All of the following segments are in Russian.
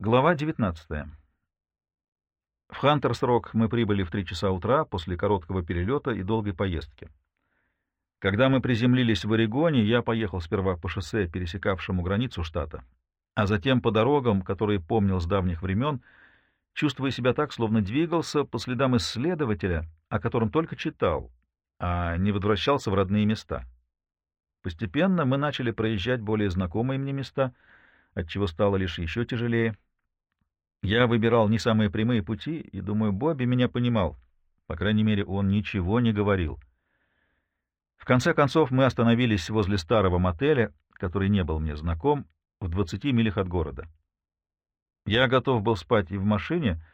Глава 19. В Хантерс-Рок мы прибыли в три часа утра после короткого перелета и долгой поездки. Когда мы приземлились в Орегоне, я поехал сперва по шоссе, пересекавшему границу штата, а затем по дорогам, которые помнил с давних времен, чувствуя себя так, словно двигался по следам исследователя, о котором только читал, а не возвращался в родные места. Постепенно мы начали проезжать более знакомые мне места, отчего стало лишь еще тяжелее — я выбирал не самые прямые пути, и, думаю, Бобби меня понимал. По крайней мере, он ничего не говорил. В конце концов, мы остановились возле старого мотеля, который не был мне знаком, в 20 милях от города. Я готов был спать и в машине,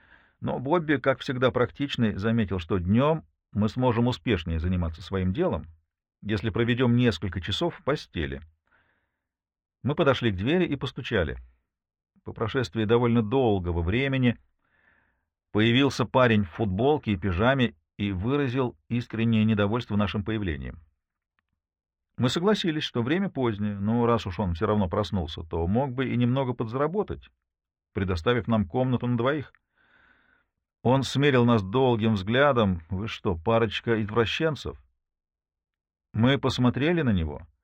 но Бобби, как всегда практичный, заметил, что днем мы сможем успешнее заниматься своим делом, если проведем несколько часов в постели. Мы подошли к двери и постучали — по прошествии довольно долгого времени появился парень в футболке и пижаме и выразил искреннее недовольство нашим появлением. Мы согласились, что время позднее, но раз уж он все равно проснулся, то мог бы и немного подзаработать, предоставив нам комнату на двоих. Он смерил нас долгим взглядом. Вы что, парочка извращенцев? Мы посмотрели на него —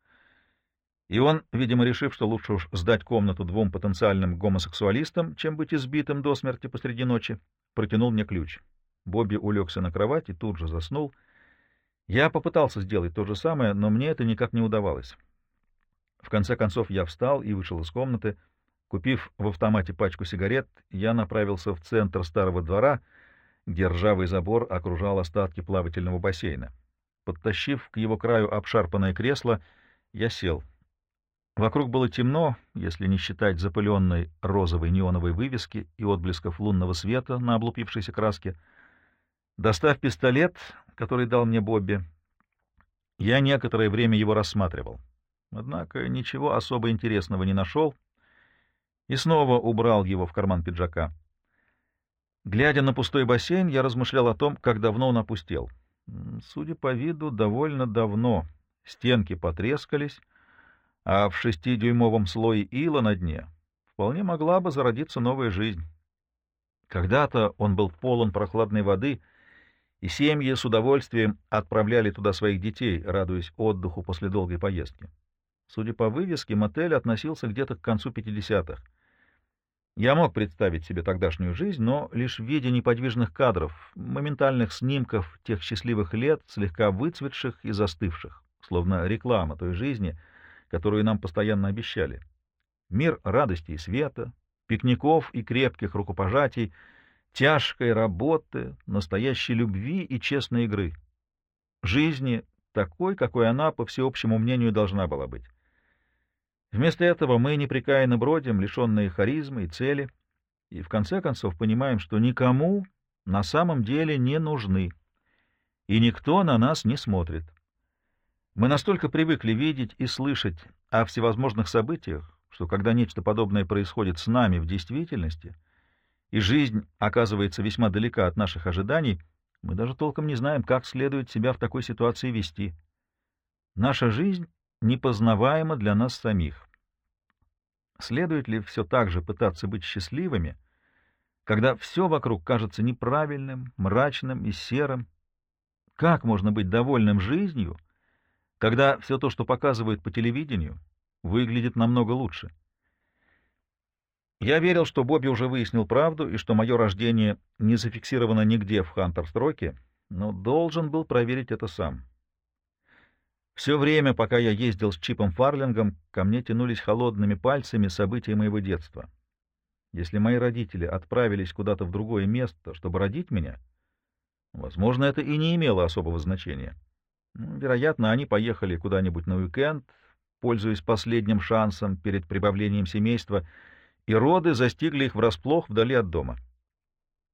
и он, видимо, решив, что лучше уж сдать комнату двум потенциальным гомосексуалистам, чем быть избитым до смерти посреди ночи, протянул мне ключ. Бобби улегся на кровать и тут же заснул. Я попытался сделать то же самое, но мне это никак не удавалось. В конце концов я встал и вышел из комнаты. Купив в автомате пачку сигарет, я направился в центр старого двора, где ржавый забор окружал остатки плавательного бассейна. Подтащив к его краю обшарпанное кресло, я сел — Вокруг было темно, если не считать запыленной розовой неоновой вывески и отблесков лунного света на облупившейся краске. Достав пистолет, который дал мне Бобби, я некоторое время его рассматривал. Однако ничего особо интересного не нашел и снова убрал его в карман пиджака. Глядя на пустой бассейн, я размышлял о том, как давно он опустел. Судя по виду, довольно давно. Стенки потрескались, а в шестидюймовом слое ила на дне вполне могла бы зародиться новая жизнь. Когда-то он был полон прохладной воды, и семьи с удовольствием отправляли туда своих детей, радуясь отдыху после долгой поездки. Судя по вывеске, мотель относился где-то к концу 50-х. Я мог представить себе тогдашнюю жизнь, но лишь в виде неподвижных кадров, моментальных снимков тех счастливых лет, слегка выцветших и застывших, словно реклама той жизни — которую нам постоянно обещали. Мир радости и света, пикников и крепких рукопожатий, тяжкой работы, настоящей любви и честной игры. Жизни такой, какой она, по всеобщему мнению, должна была быть. Вместо этого мы непрекаянно бродим, лишенные харизмы и цели, и в конце концов понимаем, что никому на самом деле не нужны, и никто на нас не смотрит. Мы настолько привыкли видеть и слышать о всевозможных событиях, что когда нечто подобное происходит с нами в действительности, и жизнь оказывается весьма далека от наших ожиданий, мы даже толком не знаем, как следует себя в такой ситуации вести. Наша жизнь непознаваема для нас самих. Следует ли все так же пытаться быть счастливыми, когда все вокруг кажется неправильным, мрачным и серым? Как можно быть довольным жизнью, когда все то, что показывают по телевидению, выглядит намного лучше. Я верил, что Бобби уже выяснил правду и что мое рождение не зафиксировано нигде в Хантер-строке, но должен был проверить это сам. Все время, пока я ездил с Чипом Фарлингом, ко мне тянулись холодными пальцами события моего детства. Если мои родители отправились куда-то в другое место, чтобы родить меня, возможно, это и не имело особого значения. Вероятно, они поехали куда-нибудь на уикенд, пользуясь последним шансом перед прибавлением семейства, и роды застигли их врасплох вдали от дома.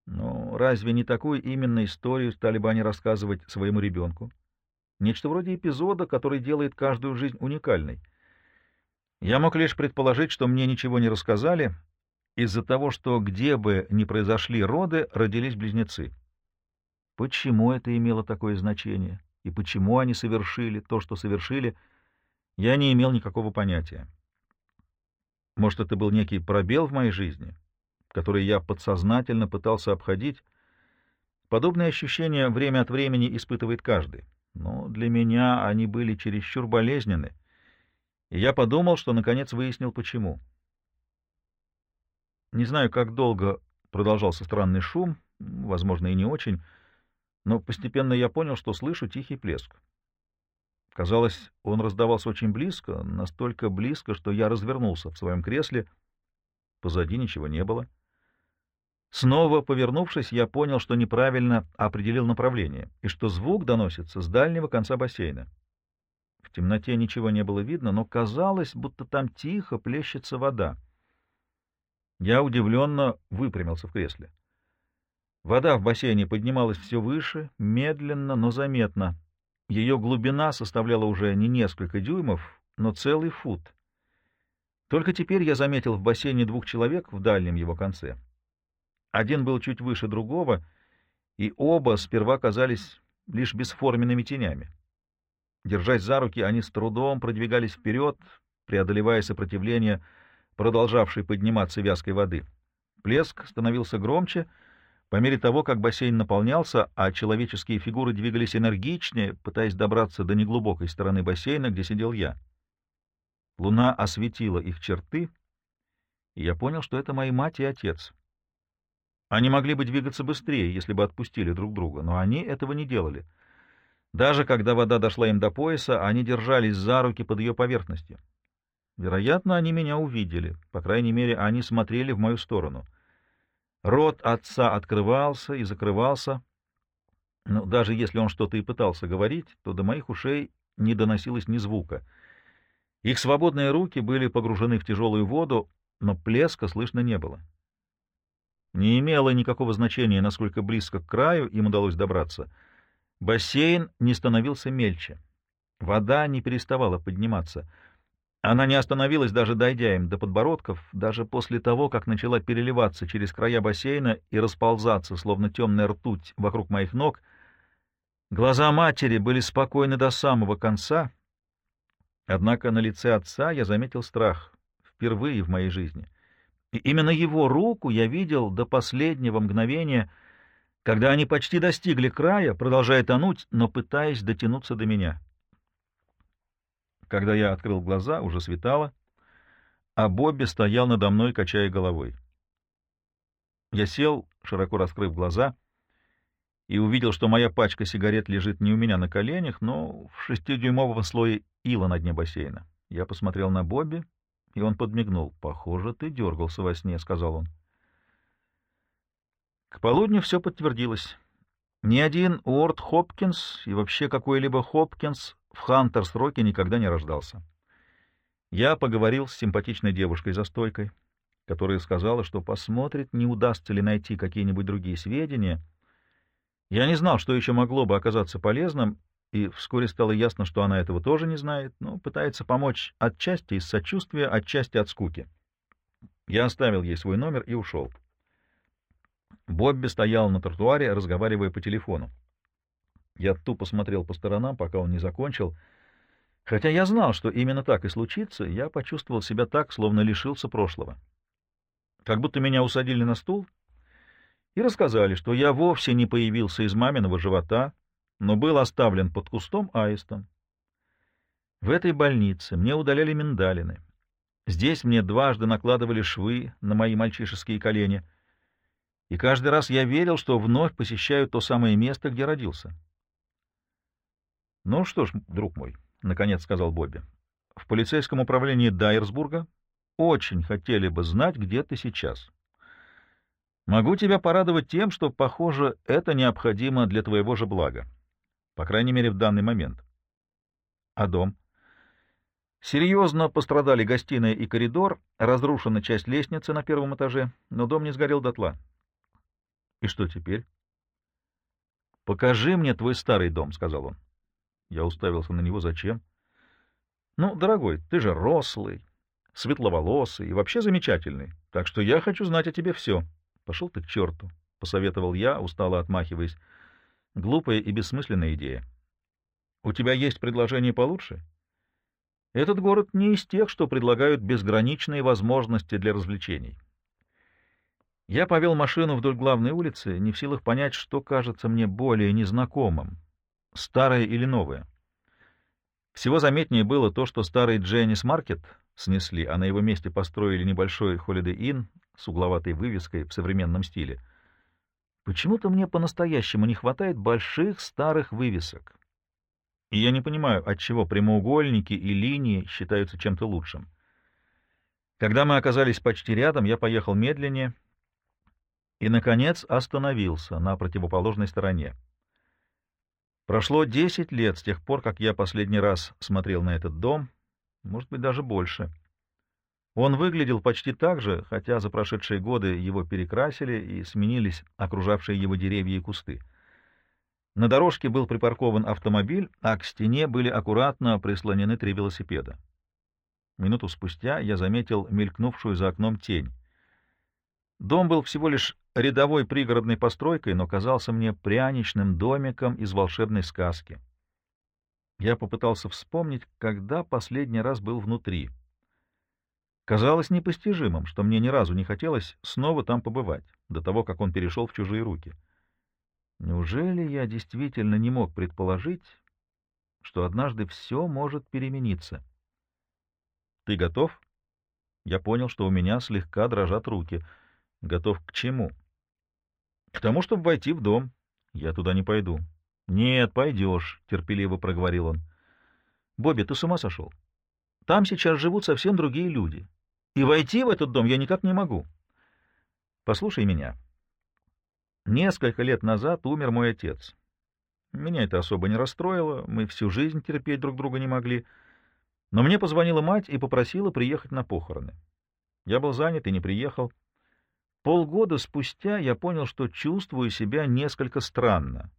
Но разве не такую именно историю стали бы они рассказывать своему ребенку? Нечто вроде эпизода, который делает каждую жизнь уникальной. Я мог лишь предположить, что мне ничего не рассказали, из-за того, что где бы ни произошли роды, родились близнецы. Почему это имело такое значение? И почему они совершили то, что совершили, я не имел никакого понятия. Может, это был некий пробел в моей жизни, которые я подсознательно пытался обходить. Подобные ощущения время от времени испытывает каждый, но для меня они были чересчур болезненны, и я подумал, что наконец выяснил, почему. Не знаю, как долго продолжался странный шум, возможно, и не очень, но постепенно я понял, что слышу тихий плеск. Казалось, он раздавался очень близко, настолько близко, что я развернулся в своем кресле. Позади ничего не было. Снова повернувшись, я понял, что неправильно определил направление, и что звук доносится с дальнего конца бассейна. В темноте ничего не было видно, но казалось, будто там тихо плещется вода. Я удивленно выпрямился в кресле. Вода в бассейне поднималась все выше, медленно, но заметно — ее глубина составляла уже не несколько дюймов, но целый фут. Только теперь я заметил в бассейне двух человек в дальнем его конце. Один был чуть выше другого, и оба сперва казались лишь бесформенными тенями. Держась за руки, они с трудом продвигались вперед, преодолевая сопротивление продолжавшей подниматься вязкой воды. Плеск становился громче — по мере того, как бассейн наполнялся, а человеческие фигуры двигались энергичнее, пытаясь добраться до неглубокой стороны бассейна, где сидел я. Луна осветила их черты, и я понял, что это мои мать и отец. Они могли бы двигаться быстрее, если бы отпустили друг друга, но они этого не делали. Даже когда вода дошла им до пояса, они держались за руки под ее поверхностью. Вероятно, они меня увидели, по крайней мере, они смотрели в мою сторону — Рот отца открывался и закрывался, но даже если он что-то и пытался говорить, то до моих ушей не доносилось ни звука. Их свободные руки были погружены в тяжелую воду, но плеска слышно не было. Не имело никакого значения, насколько близко к краю им удалось добраться. Бассейн не становился мельче. Вода не переставала подниматься — она не остановилась, даже дойдя им до подбородков, даже после того, как начала переливаться через края бассейна и расползаться, словно темная ртуть, вокруг моих ног. Глаза матери были спокойны до самого конца, однако на лице отца я заметил страх, впервые в моей жизни. И именно его руку я видел до последнего мгновения, когда они почти достигли края, продолжая тонуть, но пытаясь дотянуться до меня. Когда я открыл глаза, уже светало, а Бобби стоял надо мной, качая головой. Я сел, широко раскрыв глаза, и увидел, что моя пачка сигарет лежит не у меня на коленях, но в шестидюймовом слое ила на дне бассейна. Я посмотрел на Бобби, и он подмигнул. «Похоже, ты дергался во сне», — сказал он. К полудню все подтвердилось. Ни один Уорд Хопкинс и вообще какой-либо Хопкинс в Хантер-сроке никогда не рождался. Я поговорил с симпатичной девушкой за стойкой, которая сказала, что посмотрит, не удастся ли найти какие-нибудь другие сведения. Я не знал, что еще могло бы оказаться полезным, и вскоре стало ясно, что она этого тоже не знает, но пытается помочь отчасти из сочувствия, отчасти от скуки. Я оставил ей свой номер и ушел. Бобби стоял на тротуаре, разговаривая по телефону. Я тупо смотрел по сторонам, пока он не закончил. Хотя я знал, что именно так и случится, я почувствовал себя так, словно лишился прошлого. Как будто меня усадили на стул и рассказали, что я вовсе не появился из маминого живота, но был оставлен под кустом аистом. В этой больнице мне удаляли миндалины. Здесь мне дважды накладывали швы на мои мальчишеские колени, и каждый раз я верил, что вновь посещаю то самое место, где родился. «Ну что ж, друг мой», — наконец сказал Бобби, — «в полицейском управлении Дайерсбурга очень хотели бы знать, где ты сейчас. Могу тебя порадовать тем, что, похоже, это необходимо для твоего же блага, по крайней мере, в данный момент. А дом?» Серьезно пострадали гостиная и коридор, разрушена часть лестницы на первом этаже, но дом не сгорел дотла. И что теперь? — Покажи мне твой старый дом, — сказал он. Я уставился на него. Зачем? Ну, дорогой, ты же рослый, светловолосый и вообще замечательный, так что я хочу знать о тебе все. Пошел ты к черту, — посоветовал я, устало отмахиваясь. Глупая и бессмысленная идея. У тебя есть предложение получше? Этот город не из тех, что предлагают безграничные возможности для развлечений. Я повел машину вдоль главной улицы, не в силах понять, что кажется мне более незнакомым, старое или новое. Всего заметнее было то, что старый Дженнис Маркет снесли, а на его месте построили небольшой Holiday Inn с угловатой вывеской в современном стиле. Почему-то мне по-настоящему не хватает больших старых вывесок. И я не понимаю, отчего прямоугольники и линии считаются чем-то лучшим. Когда мы оказались почти рядом, я поехал медленнее и, наконец, остановился на противоположной стороне. Прошло десять лет с тех пор, как я последний раз смотрел на этот дом, может быть, даже больше. Он выглядел почти так же, хотя за прошедшие годы его перекрасили и сменились окружавшие его деревья и кусты. На дорожке был припаркован автомобиль, а к стене были аккуратно прислонены три велосипеда. Минуту спустя я заметил мелькнувшую за окном тень. Дом был всего лишь рядовой пригородной постройкой, но казался мне пряничным домиком из волшебной сказки. Я попытался вспомнить, когда последний раз был внутри. Казалось непостижимым, что мне ни разу не хотелось снова там побывать, до того, как он перешел в чужие руки. Неужели я действительно не мог предположить, что однажды все может перемениться? Ты готов? Я понял, что у меня слегка дрожат руки. Готов к чему? К тому, чтобы войти в дом. Я туда не пойду. Нет, пойдешь, терпеливо проговорил он. Бобби, ты с ума сошел? Там сейчас живут совсем другие люди. И войти в этот дом я никак не могу. Послушай меня. Несколько лет назад умер мой отец. Меня это особо не расстроило, мы всю жизнь терпеть друг друга не могли. Но мне позвонила мать и попросила приехать на похороны. Я был занят и не приехал. Полгода спустя я понял, что чувствую себя несколько странно.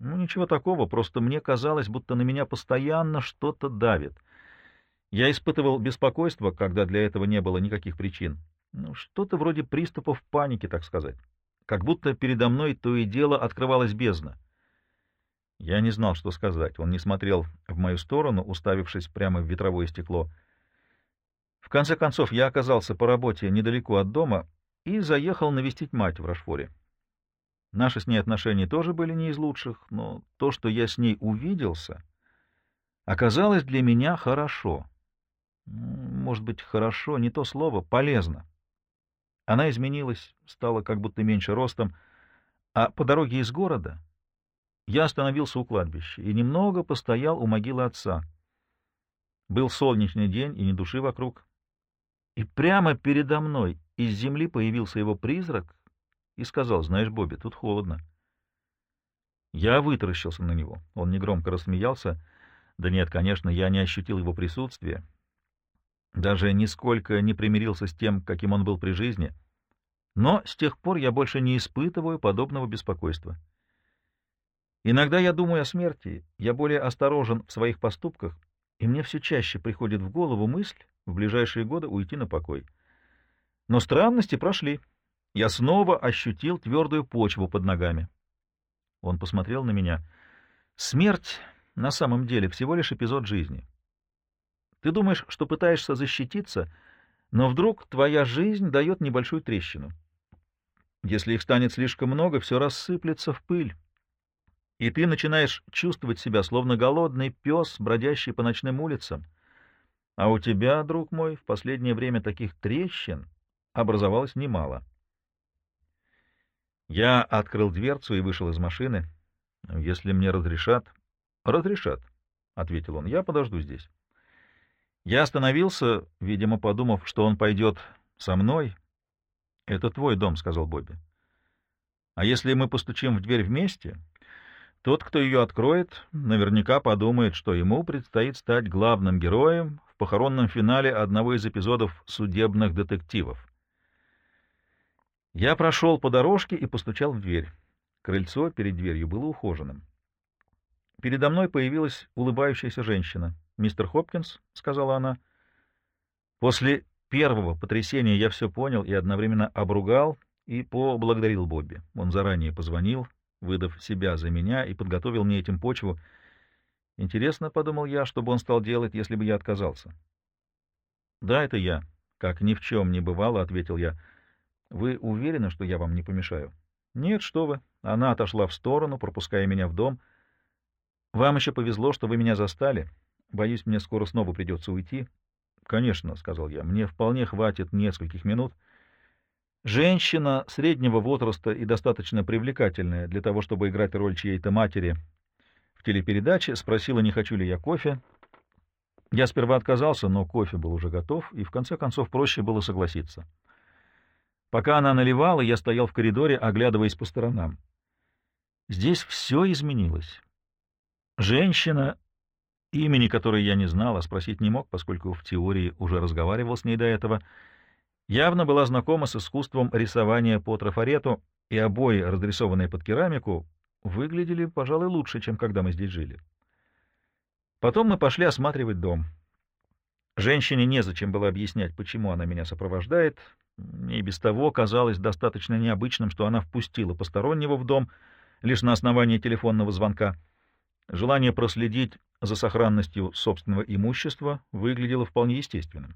Ну, ничего такого, просто мне казалось, будто на меня постоянно что-то давит. Я испытывал беспокойство, когда для этого не было никаких причин. Ну, что-то вроде приступов паники, так сказать как будто передо мной то и дело открывалась бездна. Я не знал, что сказать. Он не смотрел в мою сторону, уставившись прямо в ветровое стекло. В конце концов, я оказался по работе недалеко от дома и заехал навестить мать в Рашфоре. Наши с ней отношения тоже были не из лучших, но то, что я с ней увиделся, оказалось для меня хорошо. Может быть, хорошо, не то слово, полезно. Она изменилась, стала как будто меньше ростом, а по дороге из города я остановился у кладбища и немного постоял у могилы отца. Был солнечный день и ни души вокруг. И прямо передо мной из земли появился его призрак и сказал, «Знаешь, Бобби, тут холодно». Я вытаращился на него. Он негромко рассмеялся. Да нет, конечно, я не ощутил его присутствия. Даже нисколько не примирился с тем, каким он был при жизни. Но с тех пор я больше не испытываю подобного беспокойства. Иногда я думаю о смерти, я более осторожен в своих поступках, и мне все чаще приходит в голову мысль в ближайшие годы уйти на покой. Но странности прошли. Я снова ощутил твердую почву под ногами. Он посмотрел на меня. Смерть на самом деле всего лишь эпизод жизни. Ты думаешь, что пытаешься защититься, но вдруг твоя жизнь дает небольшую трещину. Если их станет слишком много, все рассыплется в пыль, и ты начинаешь чувствовать себя словно голодный пес, бродящий по ночным улицам. А у тебя, друг мой, в последнее время таких трещин образовалось немало. Я открыл дверцу и вышел из машины. Если мне разрешат... — Разрешат, — ответил он. — Я подожду здесь. Я остановился, видимо, подумав, что он пойдет со мной. — Это твой дом, — сказал Бобби. — А если мы постучим в дверь вместе, тот, кто ее откроет, наверняка подумает, что ему предстоит стать главным героем похоронном финале одного из эпизодов судебных детективов. Я прошел по дорожке и постучал в дверь. Крыльцо перед дверью было ухоженным. Передо мной появилась улыбающаяся женщина. «Мистер Хопкинс», — сказала она. После первого потрясения я все понял и одновременно обругал и поблагодарил Бобби. Он заранее позвонил, выдав себя за меня, и подготовил мне этим почву. Интересно, — подумал я, — что бы он стал делать, если бы я отказался. — Да, это я. Как ни в чем не бывало, — ответил я. Вы уверены, что я вам не помешаю? Нет, что вы. Она отошла в сторону, пропуская меня в дом. Вам еще повезло, что вы меня застали. Боюсь, мне скоро снова придется уйти. Конечно, — сказал я, — мне вполне хватит нескольких минут. Женщина среднего возраста и достаточно привлекательная для того, чтобы играть роль чьей-то матери в телепередаче, спросила, не хочу ли я кофе. Я сперва отказался, но кофе был уже готов, и в конце концов проще было согласиться. Пока она наливала, я стоял в коридоре, оглядываясь по сторонам. Здесь все изменилось. Женщина, имени которой я не знал, а спросить не мог, поскольку в теории уже разговаривал с ней до этого, явно была знакома с искусством рисования по трафарету, и обои, разрисованные под керамику, выглядели, пожалуй, лучше, чем когда мы здесь жили. Потом мы пошли осматривать дом. Женщине незачем было объяснять, почему она меня сопровождает, и без того казалось достаточно необычным, что она впустила постороннего в дом лишь на основании телефонного звонка. Желание проследить за сохранностью собственного имущества выглядело вполне естественным.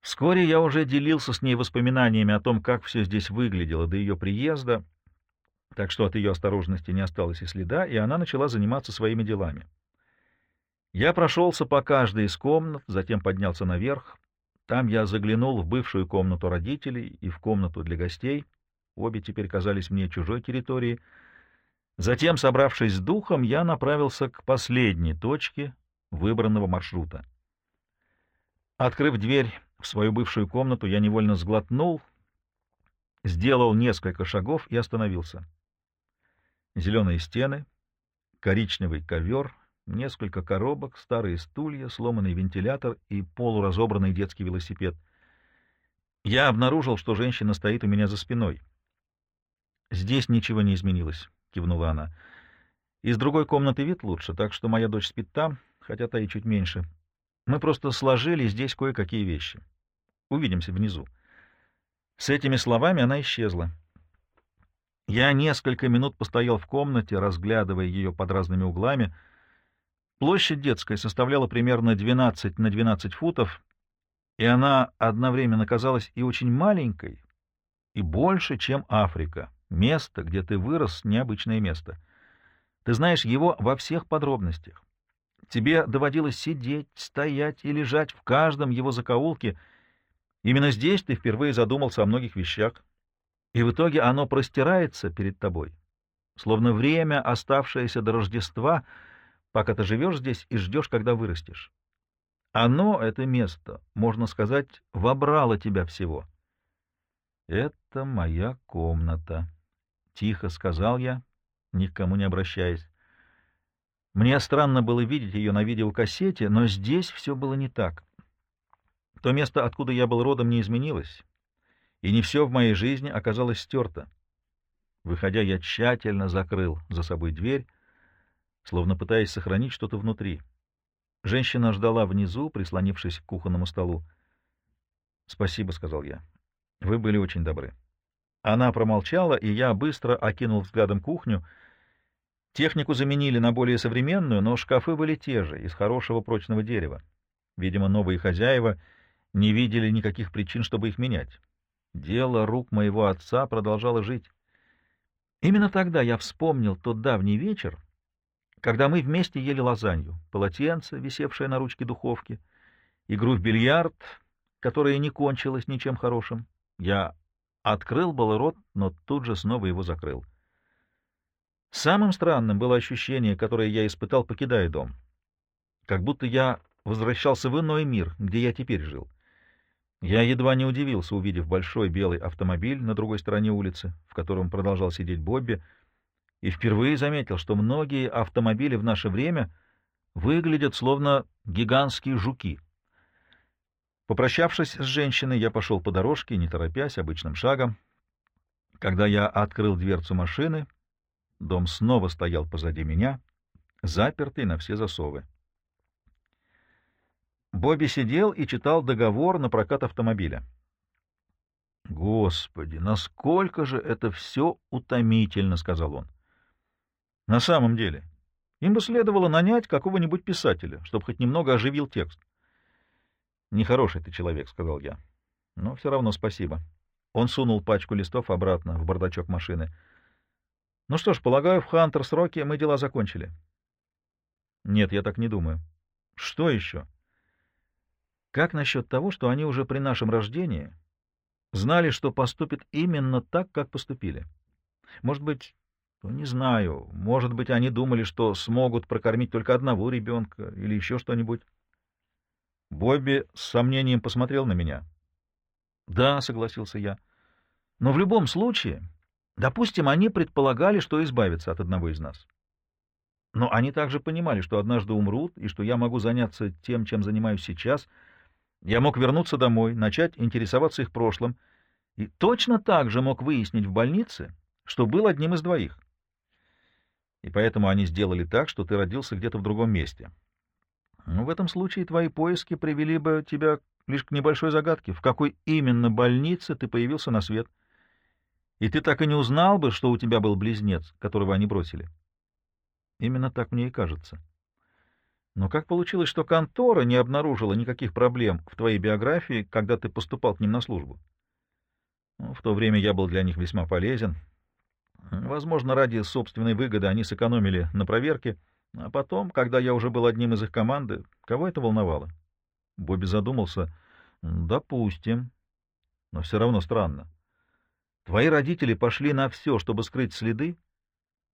Вскоре я уже делился с ней воспоминаниями о том, как все здесь выглядело до ее приезда, так что от ее осторожности не осталось и следа, и она начала заниматься своими делами. Я прошелся по каждой из комнат, затем поднялся наверх. Там я заглянул в бывшую комнату родителей и в комнату для гостей. Обе теперь казались мне чужой территорией. Затем, собравшись с духом, я направился к последней точке выбранного маршрута. Открыв дверь в свою бывшую комнату, я невольно сглотнул, сделал несколько шагов и остановился. Зеленые стены, коричневый ковер, несколько коробок, старые стулья, сломанный вентилятор и полуразобранный детский велосипед. Я обнаружил, что женщина стоит у меня за спиной. «Здесь ничего не изменилось», — кивнула она. «Из другой комнаты вид лучше, так что моя дочь спит там, хотя та и чуть меньше. Мы просто сложили здесь кое-какие вещи. Увидимся внизу». С этими словами она исчезла. Я несколько минут постоял в комнате, разглядывая ее под разными углами — Площадь детской составляла примерно 12 на 12 футов, и она одновременно казалась и очень маленькой, и больше, чем Африка, место, где ты вырос, необычное место. Ты знаешь его во всех подробностях. Тебе доводилось сидеть, стоять и лежать в каждом его закоулке. Именно здесь ты впервые задумался о многих вещах, и в итоге оно простирается перед тобой, словно время, оставшееся до Рождества — пока ты живешь здесь и ждешь, когда вырастешь. Оно, это место, можно сказать, вобрало тебя всего. «Это моя комната», — тихо сказал я, никому не обращаясь. Мне странно было видеть ее на видеокассете, но здесь все было не так. То место, откуда я был родом, не изменилось, и не все в моей жизни оказалось стерто. Выходя, я тщательно закрыл за собой дверь, словно пытаясь сохранить что-то внутри. Женщина ждала внизу, прислонившись к кухонному столу. «Спасибо», — сказал я. «Вы были очень добры». Она промолчала, и я быстро окинул взглядом кухню. Технику заменили на более современную, но шкафы были те же, из хорошего прочного дерева. Видимо, новые хозяева не видели никаких причин, чтобы их менять. Дело рук моего отца продолжало жить. Именно тогда я вспомнил тот давний вечер, когда мы вместе ели лазанью, полотенце, висевшее на ручке духовки, игру в бильярд, которая не кончилась ничем хорошим. Я открыл был рот, но тут же снова его закрыл. Самым странным было ощущение, которое я испытал, покидая дом. Как будто я возвращался в иной мир, где я теперь жил. Я едва не удивился, увидев большой белый автомобиль на другой стороне улицы, в котором продолжал сидеть Бобби, и впервые заметил, что многие автомобили в наше время выглядят словно гигантские жуки. Попрощавшись с женщиной, я пошел по дорожке, не торопясь, обычным шагом. Когда я открыл дверцу машины, дом снова стоял позади меня, запертый на все засовы. Бобби сидел и читал договор на прокат автомобиля. «Господи, насколько же это все утомительно!» — сказал он. На самом деле, им бы следовало нанять какого-нибудь писателя, чтобы хоть немного оживил текст. «Нехороший ты человек», — сказал я. «Но все равно спасибо». Он сунул пачку листов обратно в бардачок машины. «Ну что ж, полагаю, в Хантер-сроке мы дела закончили». «Нет, я так не думаю». «Что еще?» «Как насчет того, что они уже при нашем рождении знали, что поступят именно так, как поступили? Может быть, ну, не знаю, может быть, они думали, что смогут прокормить только одного ребенка или еще что-нибудь?» Бобби с сомнением посмотрел на меня. «Да», — согласился я. «Но в любом случае, допустим, они предполагали, что избавятся от одного из нас. Но они также понимали, что однажды умрут, и что я могу заняться тем, чем занимаюсь сейчас. Я мог вернуться домой, начать интересоваться их прошлым, и точно так же мог выяснить в больнице, что был одним из двоих. И поэтому они сделали так, что ты родился где-то в другом месте. Ну, в этом случае твои поиски привели бы тебя лишь к небольшой загадке, в какой именно больнице ты появился на свет. И ты так и не узнал бы, что у тебя был близнец, которого они бросили. Именно так мне и кажется. Но как получилось, что контора не обнаружила никаких проблем в твоей биографии, когда ты поступал к ним на службу? Ну, в то время я был для них весьма полезен. Возможно, ради собственной выгоды они сэкономили на проверке, а потом, когда я уже был одним из их команды, кого это волновало? Бобби задумался. «Допустим. Но все равно странно. Твои родители пошли на все, чтобы скрыть следы,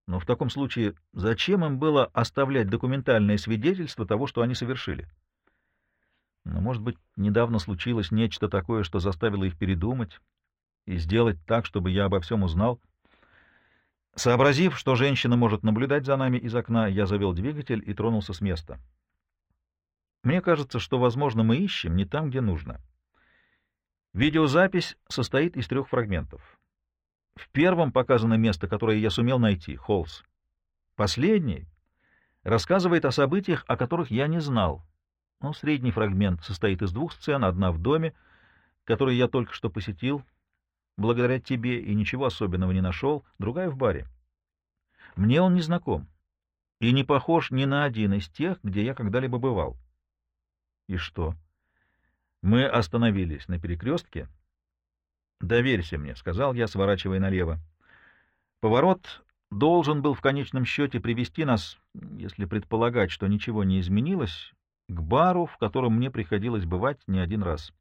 но в таком случае зачем им было оставлять документальное свидетельство того, что они совершили? Но, может быть, недавно случилось нечто такое, что заставило их передумать и сделать так, чтобы я обо всем узнал. Сообразив, что женщина может наблюдать за нами из окна, я завел двигатель и тронулся с места. Мне кажется, что, возможно, мы ищем не там, где нужно. Видеозапись состоит из трех фрагментов. Первом показано место, которое я сумел найти — Холлс. Последний рассказывает о событиях, о которых я не знал. Но средний фрагмент состоит из двух сцен, одна в доме, который я только что посетил, благодаря тебе, и ничего особенного не нашел, другая в баре. Мне он не знаком и не похож ни на один из тех, где я когда-либо бывал. И что? Мы остановились на перекрестке. «Доверься мне», — сказал я, сворачивая налево. Поворот должен был в конечном счете привести нас, если предполагать, что ничего не изменилось, к бару, в котором мне приходилось бывать не один раз.